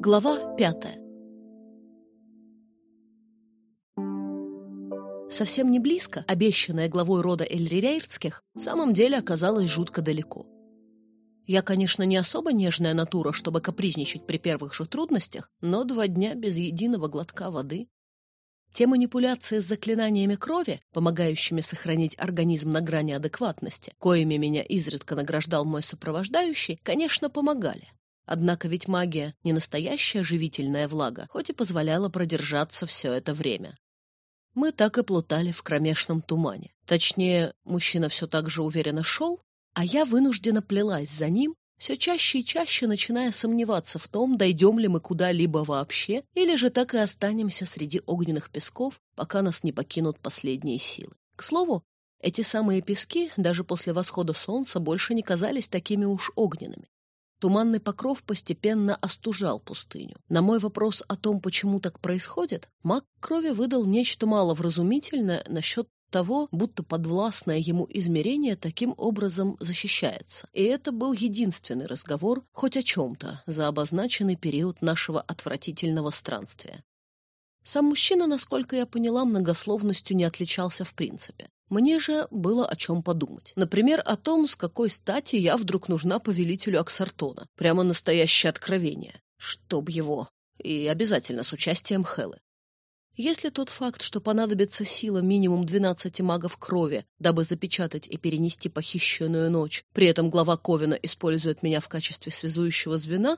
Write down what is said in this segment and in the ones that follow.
Глава пятая Совсем не близко, обещанная главой рода Эльрирейрдских, в самом деле оказалась жутко далеко. Я, конечно, не особо нежная натура, чтобы капризничать при первых же трудностях, но два дня без единого глотка воды. Те манипуляции с заклинаниями крови, помогающими сохранить организм на грани адекватности, коими меня изредка награждал мой сопровождающий, конечно, помогали. Однако ведь магия не настоящая живительная влага, хоть и позволяла продержаться все это время. Мы так и плутали в кромешном тумане. Точнее, мужчина все так же уверенно шел, а я вынуждена плелась за ним, все чаще и чаще начиная сомневаться в том, дойдем ли мы куда-либо вообще, или же так и останемся среди огненных песков, пока нас не покинут последние силы. К слову, эти самые пески даже после восхода солнца больше не казались такими уж огненными. Туманный покров постепенно остужал пустыню. На мой вопрос о том, почему так происходит, маг крови выдал нечто маловразумительное насчет того, будто подвластное ему измерение таким образом защищается. И это был единственный разговор хоть о чем-то за обозначенный период нашего отвратительного странствия. Сам мужчина, насколько я поняла, многословностью не отличался в принципе. Мне же было о чем подумать. Например, о том, с какой стати я вдруг нужна повелителю Аксартона. Прямо настоящее откровение. Чтоб его. И обязательно с участием Хелы. Если тот факт, что понадобится сила минимум 12 магов крови, дабы запечатать и перенести похищенную ночь, при этом глава Ковина использует меня в качестве связующего звена,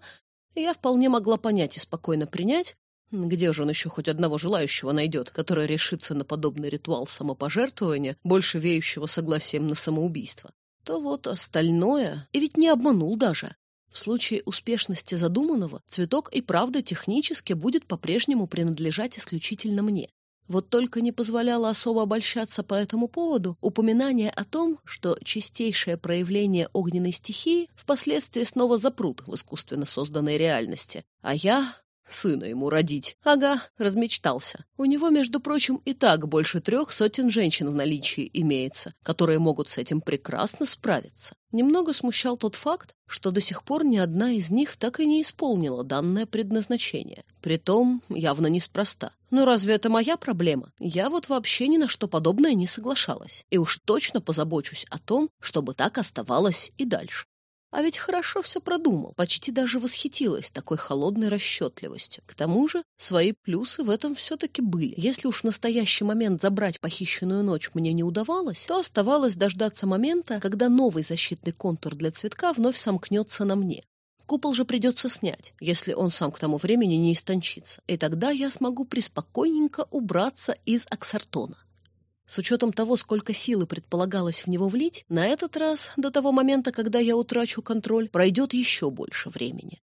я вполне могла понять и спокойно принять, где же он еще хоть одного желающего найдет, который решится на подобный ритуал самопожертвования, больше веющего согласием на самоубийство? То вот остальное... И ведь не обманул даже. В случае успешности задуманного цветок и правда технически будет по-прежнему принадлежать исключительно мне. Вот только не позволяло особо обольщаться по этому поводу упоминание о том, что чистейшее проявление огненной стихии впоследствии снова запрут в искусственно созданной реальности, а я Сына ему родить. Ага, размечтался. У него, между прочим, и так больше трех сотен женщин в наличии имеется, которые могут с этим прекрасно справиться. Немного смущал тот факт, что до сих пор ни одна из них так и не исполнила данное предназначение. Притом, явно неспроста. Но разве это моя проблема? Я вот вообще ни на что подобное не соглашалась. И уж точно позабочусь о том, чтобы так оставалось и дальше. А ведь хорошо все продумал, почти даже восхитилась такой холодной расчетливостью. К тому же свои плюсы в этом все-таки были. Если уж в настоящий момент забрать похищенную ночь мне не удавалось, то оставалось дождаться момента, когда новый защитный контур для цветка вновь сомкнется на мне. Купол же придется снять, если он сам к тому времени не истончится, и тогда я смогу приспокойненько убраться из Аксартона. С учетом того, сколько силы предполагалось в него влить, на этот раз, до того момента, когда я утрачу контроль, пройдет еще больше времени.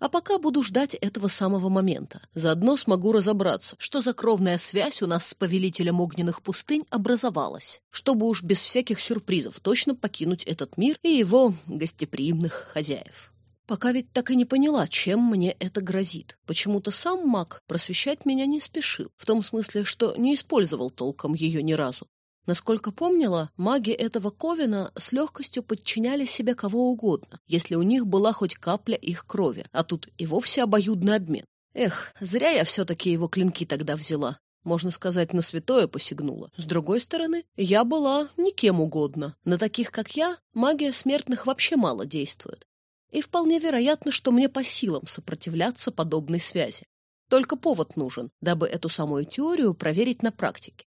А пока буду ждать этого самого момента. Заодно смогу разобраться, что за кровная связь у нас с повелителем огненных пустынь образовалась, чтобы уж без всяких сюрпризов точно покинуть этот мир и его гостеприимных хозяев. Пока ведь так и не поняла, чем мне это грозит. Почему-то сам маг просвещать меня не спешил, в том смысле, что не использовал толком ее ни разу. Насколько помнила, маги этого Ковина с легкостью подчиняли себе кого угодно, если у них была хоть капля их крови, а тут и вовсе обоюдный обмен. Эх, зря я все-таки его клинки тогда взяла. Можно сказать, на святое посягнула. С другой стороны, я была никем угодно. На таких, как я, магия смертных вообще мало действует и вполне вероятно, что мне по силам сопротивляться подобной связи. Только повод нужен, дабы эту самую теорию проверить на практике.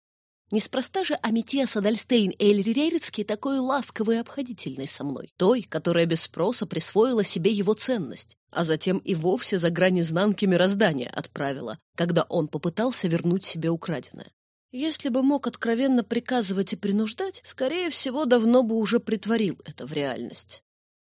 Неспроста же Аметия Садальстейн Эльрирерицкий такой ласковый и обходительный со мной, той, которая без спроса присвоила себе его ценность, а затем и вовсе за грань изнанки мироздания отправила, когда он попытался вернуть себе украденное. Если бы мог откровенно приказывать и принуждать, скорее всего, давно бы уже притворил это в реальность.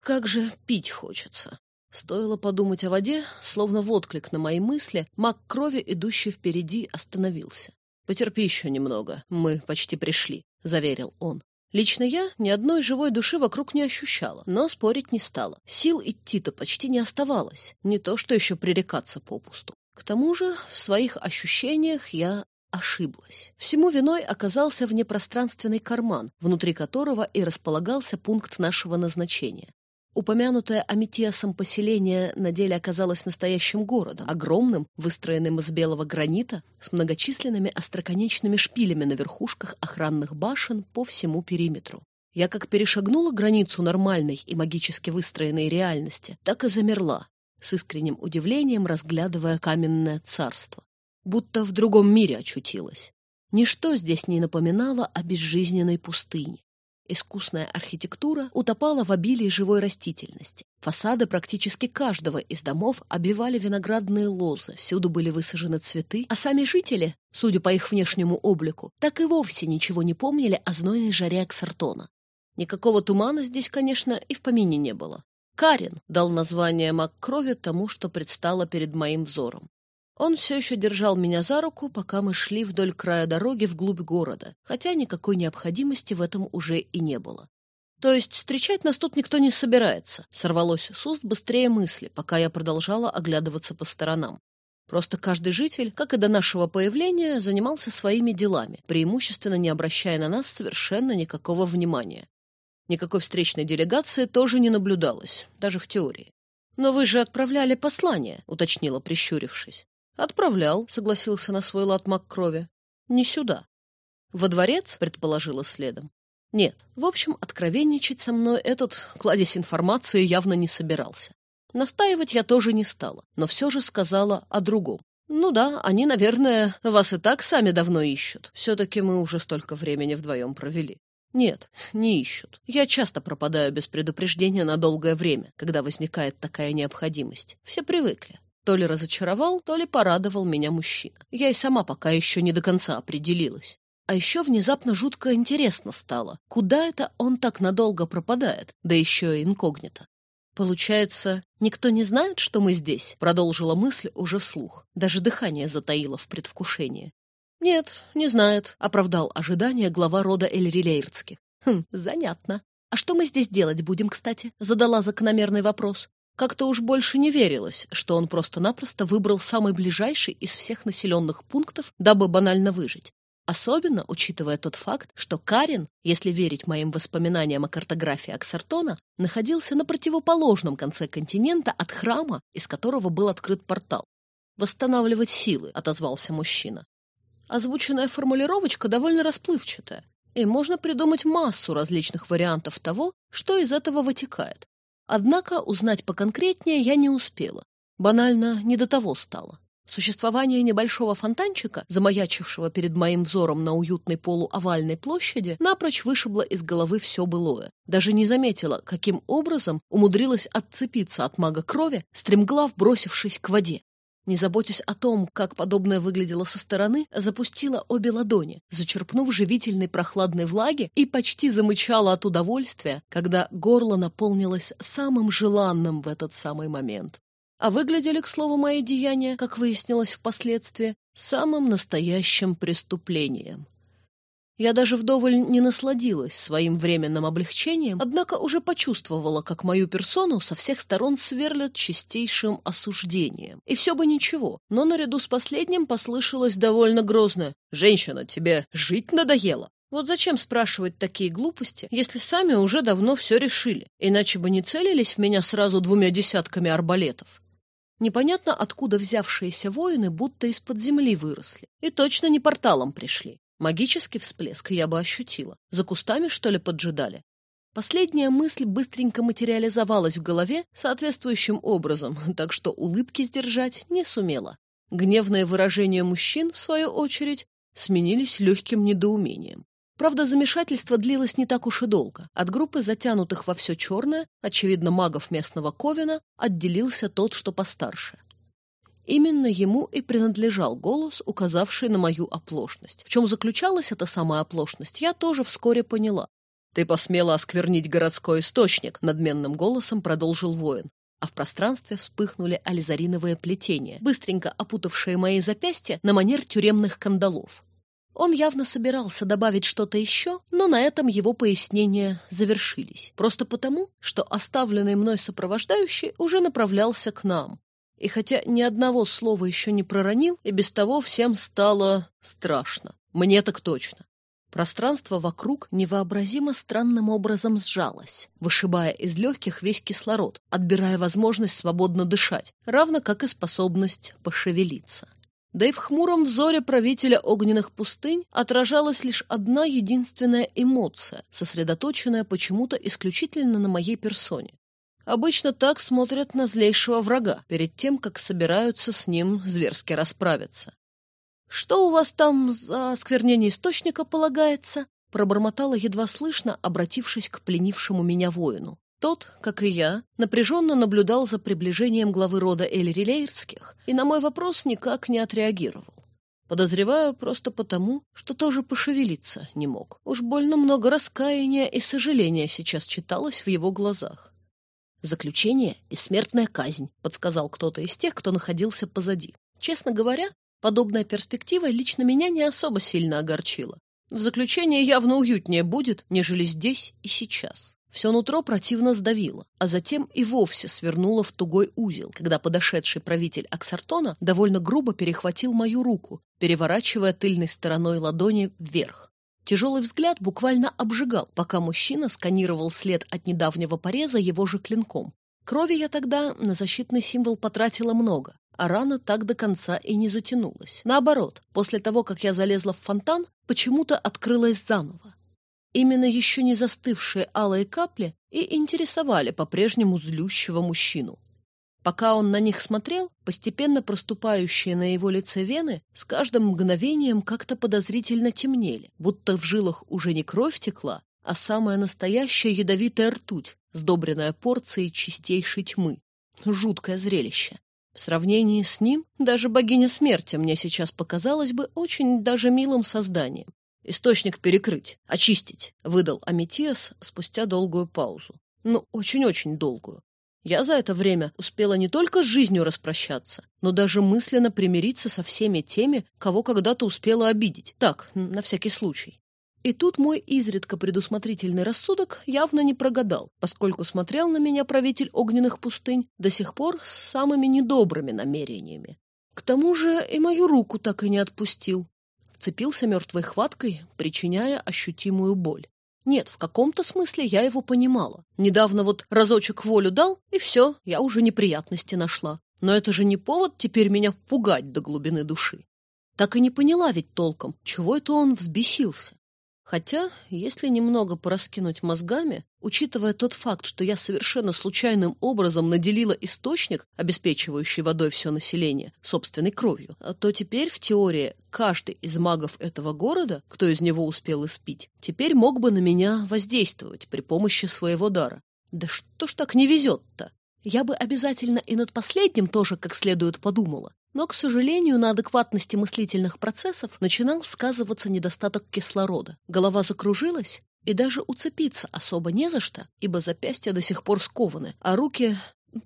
Как же пить хочется. Стоило подумать о воде, словно в отклик на мои мысли, маг крови, идущий впереди, остановился. «Потерпи еще немного, мы почти пришли», — заверил он. Лично я ни одной живой души вокруг не ощущала, но спорить не стала. Сил идти-то почти не оставалось, не то что еще пререкаться попусту. К тому же в своих ощущениях я ошиблась. Всему виной оказался внепространственный карман, внутри которого и располагался пункт нашего назначения. Упомянутое Аметиасом поселение на деле оказалось настоящим городом, огромным, выстроенным из белого гранита, с многочисленными остроконечными шпилями на верхушках охранных башен по всему периметру. Я как перешагнула границу нормальной и магически выстроенной реальности, так и замерла, с искренним удивлением разглядывая каменное царство. Будто в другом мире очутилась. Ничто здесь не напоминало о безжизненной пустыне. Искусная архитектура утопала в обилии живой растительности. Фасады практически каждого из домов обивали виноградные лозы, всюду были высажены цветы, а сами жители, судя по их внешнему облику, так и вовсе ничего не помнили о знойной жаре Аксартона. Никакого тумана здесь, конечно, и в помине не было. Карин дал название крови тому, что предстало перед моим взором. Он все еще держал меня за руку, пока мы шли вдоль края дороги вглубь города, хотя никакой необходимости в этом уже и не было. То есть встречать нас тут никто не собирается, сорвалось с уст быстрее мысли, пока я продолжала оглядываться по сторонам. Просто каждый житель, как и до нашего появления, занимался своими делами, преимущественно не обращая на нас совершенно никакого внимания. Никакой встречной делегации тоже не наблюдалось, даже в теории. «Но вы же отправляли послание», — уточнила, прищурившись. «Отправлял», — согласился на свой лад маг крови. «Не сюда». «Во дворец?» — предположила следом. Нет, в общем, откровенничать со мной этот кладезь информации явно не собирался. Настаивать я тоже не стала, но все же сказала о другом. Ну да, они, наверное, вас и так сами давно ищут. Все-таки мы уже столько времени вдвоем провели. Нет, не ищут. Я часто пропадаю без предупреждения на долгое время, когда возникает такая необходимость. Все привыкли. То ли разочаровал, то ли порадовал меня мужчина. Я и сама пока еще не до конца определилась. А еще внезапно жутко интересно стало, куда это он так надолго пропадает, да еще и инкогнито. Получается, никто не знает, что мы здесь, продолжила мысль уже вслух. Даже дыхание затаило в предвкушении. Нет, не знает, оправдал ожидания глава рода Эльрилейрдских. Хм, занятно. А что мы здесь делать будем, кстати? Задала закономерный вопрос. Как-то уж больше не верилось, что он просто-напросто выбрал самый ближайший из всех населенных пунктов, дабы банально выжить. Особенно учитывая тот факт, что Карин, если верить моим воспоминаниям о картографии Аксартона, находился на противоположном конце континента от храма, из которого был открыт портал. «Восстанавливать силы», — отозвался мужчина. Озвученная формулировочка довольно расплывчатая, и можно придумать массу различных вариантов того, что из этого вытекает. Однако узнать поконкретнее я не успела. Банально не до того стало. Существование небольшого фонтанчика, замаячившего перед моим взором на уютной полуовальной площади, напрочь вышибло из головы все былое. Даже не заметила, каким образом умудрилась отцепиться от мага крови, стремглав бросившись к воде. Не заботясь о том, как подобное выглядело со стороны, запустила обе ладони, зачерпнув живительной прохладной влаги и почти замычала от удовольствия, когда горло наполнилось самым желанным в этот самый момент. А выглядели, к слову, мои деяния, как выяснилось впоследствии, самым настоящим преступлением. Я даже вдоволь не насладилась своим временным облегчением, однако уже почувствовала, как мою персону со всех сторон сверлят чистейшим осуждением. И все бы ничего, но наряду с последним послышалось довольно грозное «Женщина, тебе жить надоело?» Вот зачем спрашивать такие глупости, если сами уже давно все решили, иначе бы не целились в меня сразу двумя десятками арбалетов. Непонятно, откуда взявшиеся воины будто из-под земли выросли. И точно не порталом пришли. Магический всплеск я бы ощутила. За кустами, что ли, поджидали? Последняя мысль быстренько материализовалась в голове соответствующим образом, так что улыбки сдержать не сумела. Гневные выражения мужчин, в свою очередь, сменились легким недоумением. Правда, замешательство длилось не так уж и долго. От группы затянутых во все черное, очевидно, магов местного Ковина, отделился тот, что постарше. Именно ему и принадлежал голос, указавший на мою оплошность. В чем заключалась эта самая оплошность, я тоже вскоре поняла. «Ты посмела осквернить городской источник», — надменным голосом продолжил воин. А в пространстве вспыхнули ализариновые плетения, быстренько опутавшие мои запястья на манер тюремных кандалов. Он явно собирался добавить что-то еще, но на этом его пояснения завершились. Просто потому, что оставленный мной сопровождающий уже направлялся к нам, и хотя ни одного слова еще не проронил, и без того всем стало страшно. Мне так точно. Пространство вокруг невообразимо странным образом сжалось, вышибая из легких весь кислород, отбирая возможность свободно дышать, равно как и способность пошевелиться. Да и в хмуром взоре правителя огненных пустынь отражалась лишь одна единственная эмоция, сосредоточенная почему-то исключительно на моей персоне. Обычно так смотрят на злейшего врага, перед тем, как собираются с ним зверски расправиться. «Что у вас там за осквернение источника полагается?» пробормотала едва слышно, обратившись к пленившему меня воину. Тот, как и я, напряженно наблюдал за приближением главы рода Эльрилейрских и на мой вопрос никак не отреагировал. Подозреваю просто потому, что тоже пошевелиться не мог. Уж больно много раскаяния и сожаления сейчас читалось в его глазах. «Заключение и смертная казнь», — подсказал кто-то из тех, кто находился позади. Честно говоря, подобная перспектива лично меня не особо сильно огорчила. В заключение явно уютнее будет, нежели здесь и сейчас. Все нутро противно сдавило, а затем и вовсе свернуло в тугой узел, когда подошедший правитель Аксартона довольно грубо перехватил мою руку, переворачивая тыльной стороной ладони вверх. Тяжелый взгляд буквально обжигал, пока мужчина сканировал след от недавнего пореза его же клинком. Крови я тогда на защитный символ потратила много, а рана так до конца и не затянулась. Наоборот, после того, как я залезла в фонтан, почему-то открылась заново. Именно еще не застывшие алые капли и интересовали по-прежнему злющего мужчину. Пока он на них смотрел, постепенно проступающие на его лице вены с каждым мгновением как-то подозрительно темнели, будто в жилах уже не кровь текла, а самая настоящая ядовитая ртуть, сдобренная порцией чистейшей тьмы. Жуткое зрелище. В сравнении с ним даже богиня смерти мне сейчас показалась бы очень даже милым созданием. Источник перекрыть, очистить, выдал Аметиас спустя долгую паузу. Ну, очень-очень долгую. Я за это время успела не только с жизнью распрощаться, но даже мысленно примириться со всеми теми, кого когда-то успела обидеть. Так, на всякий случай. И тут мой изредка предусмотрительный рассудок явно не прогадал, поскольку смотрел на меня правитель огненных пустынь до сих пор с самыми недобрыми намерениями. К тому же и мою руку так и не отпустил, вцепился мертвой хваткой, причиняя ощутимую боль. Нет, в каком-то смысле я его понимала. Недавно вот разочек волю дал, и все, я уже неприятности нашла. Но это же не повод теперь меня пугать до глубины души. Так и не поняла ведь толком, чего это он взбесился. Хотя, если немного пораскинуть мозгами, учитывая тот факт, что я совершенно случайным образом наделила источник, обеспечивающий водой все население, собственной кровью, то теперь в теории каждый из магов этого города, кто из него успел испить, теперь мог бы на меня воздействовать при помощи своего дара. Да что ж так не везет-то? Я бы обязательно и над последним тоже как следует подумала. Но, к сожалению, на адекватности мыслительных процессов начинал сказываться недостаток кислорода. Голова закружилась, и даже уцепиться особо не за что, ибо запястья до сих пор скованы, а руки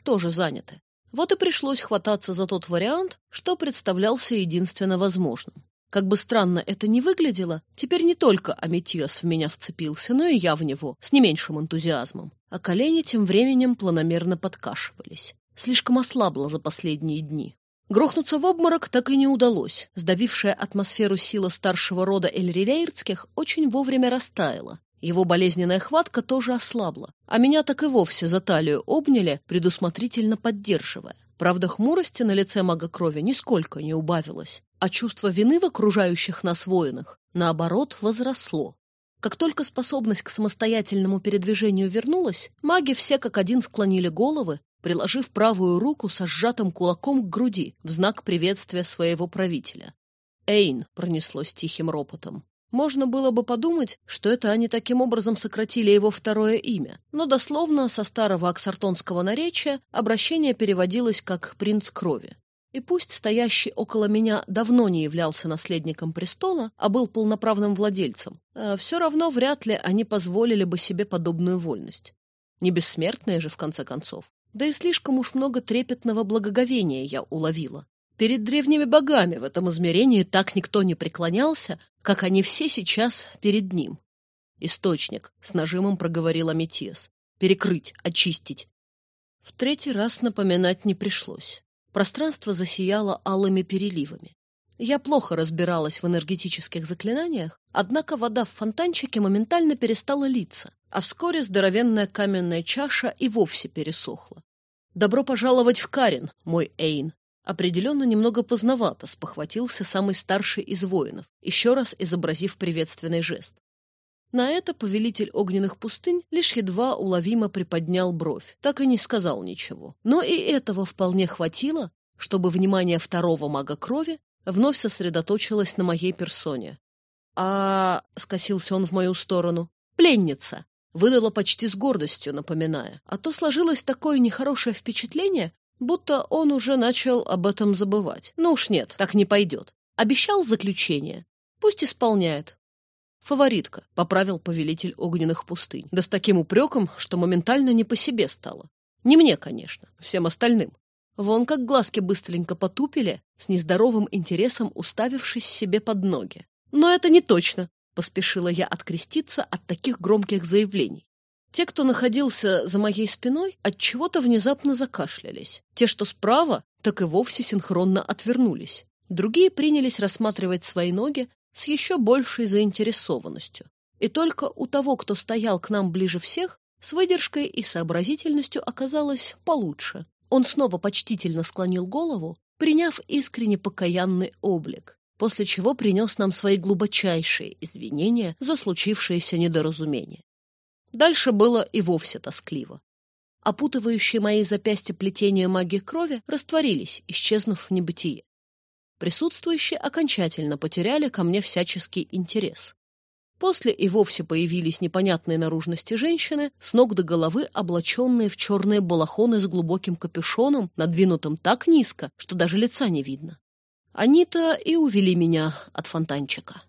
тоже заняты. Вот и пришлось хвататься за тот вариант, что представлялся единственно возможным. Как бы странно это ни выглядело, теперь не только Аметиас в меня вцепился, но и я в него, с не меньшим энтузиазмом. А колени тем временем планомерно подкашивались. Слишком ослабло за последние дни. Грохнуться в обморок так и не удалось. Сдавившая атмосферу сила старшего рода Эльрилейрдских очень вовремя растаяла. Его болезненная хватка тоже ослабла, а меня так и вовсе за талию обняли, предусмотрительно поддерживая. Правда, хмурости на лице мага крови нисколько не убавилось, а чувство вины в окружающих нас воинах, наоборот, возросло. Как только способность к самостоятельному передвижению вернулась, маги все как один склонили головы приложив правую руку со сжатым кулаком к груди в знак приветствия своего правителя. «Эйн!» — пронеслось тихим ропотом. Можно было бы подумать, что это они таким образом сократили его второе имя, но дословно со старого аксартонского наречия обращение переводилось как «принц крови». И пусть стоящий около меня давно не являлся наследником престола, а был полноправным владельцем, э, все равно вряд ли они позволили бы себе подобную вольность. Не бессмертные же, в конце концов. Да и слишком уж много трепетного благоговения я уловила. Перед древними богами в этом измерении так никто не преклонялся, как они все сейчас перед ним. Источник, с нажимом проговорил Аметиас. Перекрыть, очистить. В третий раз напоминать не пришлось. Пространство засияло алыми переливами. Я плохо разбиралась в энергетических заклинаниях, однако вода в фонтанчике моментально перестала литься, а вскоре здоровенная каменная чаша и вовсе пересохла. «Добро пожаловать в Карин, мой Эйн!» Определенно немного поздновато спохватился самый старший из воинов, еще раз изобразив приветственный жест. На это повелитель огненных пустынь лишь едва уловимо приподнял бровь, так и не сказал ничего. Но и этого вполне хватило, чтобы внимание второго мага крови вновь сосредоточилось на моей персоне. «А...» — скосился он в мою сторону. «Пленница!» — выдала почти с гордостью, напоминая. А то сложилось такое нехорошее впечатление, будто он уже начал об этом забывать. Ну уж нет, так не пойдет. Обещал заключение. Пусть исполняет. «Фаворитка», — поправил повелитель огненных пустынь. Да с таким упреком, что моментально не по себе стало. Не мне, конечно, всем остальным. Вон как глазки быстренько потупили, с нездоровым интересом уставившись себе под ноги. «Но это не точно», — поспешила я откреститься от таких громких заявлений. Те, кто находился за моей спиной, от чего то внезапно закашлялись. Те, что справа, так и вовсе синхронно отвернулись. Другие принялись рассматривать свои ноги с еще большей заинтересованностью. И только у того, кто стоял к нам ближе всех, с выдержкой и сообразительностью оказалось получше. Он снова почтительно склонил голову, приняв искренне покаянный облик, после чего принес нам свои глубочайшие извинения за случившееся недоразумение. Дальше было и вовсе тоскливо. Опутывающие мои запястья плетения магии крови растворились, исчезнув в небытие. Присутствующие окончательно потеряли ко мне всяческий интерес. После и вовсе появились непонятные наружности женщины, с ног до головы облаченные в черные балахоны с глубоким капюшоном, надвинутым так низко, что даже лица не видно. Они-то и увели меня от фонтанчика.